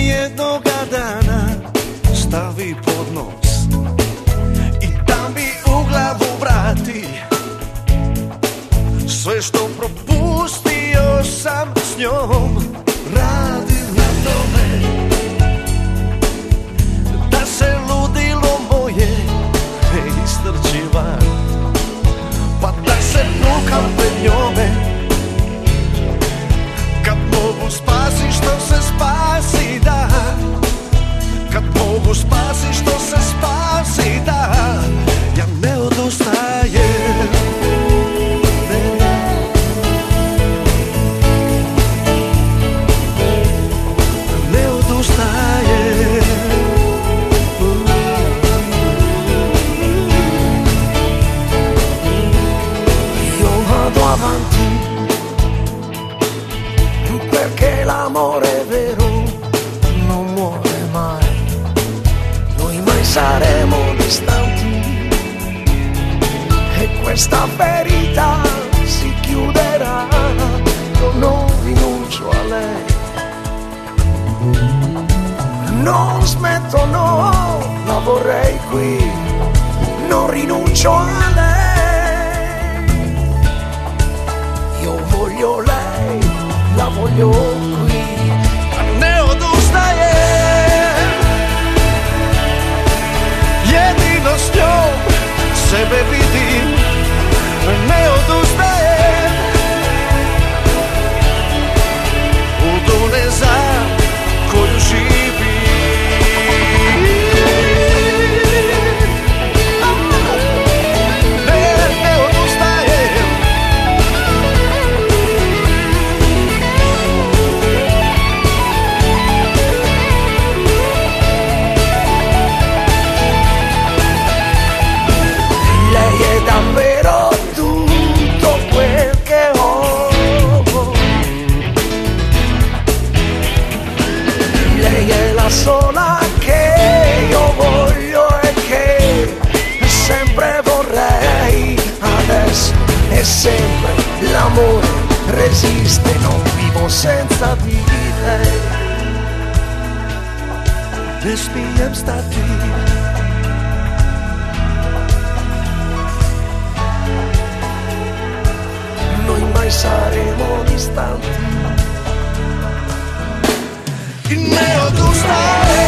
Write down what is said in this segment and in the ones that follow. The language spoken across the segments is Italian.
mi jednoga dana. Stavi pod nos I tam mi u glavu vrati. Sve što propustio sam s njom. Radim na tome. saremo distanti e questa verità si chiuderà. Io non rinuncio a lei, non smetto, no, la vorrei qui, non rinuncio a lei. Io voglio lei, la voglio lei. είδε Λες μία σταθή Νόημα η σαρήμονη σταθή Είναι tu Τουσταρέ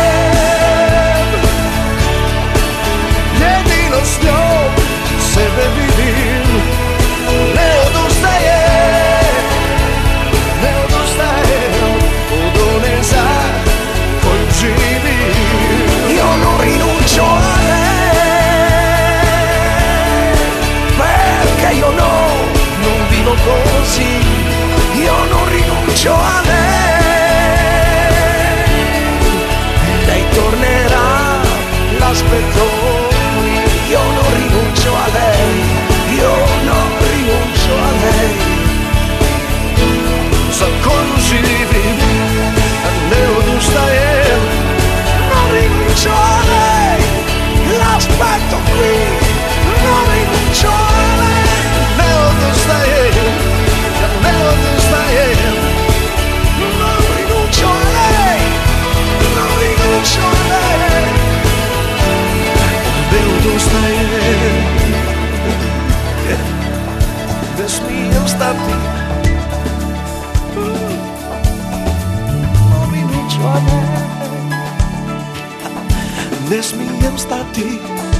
φωνές Δες μη εμστατείς.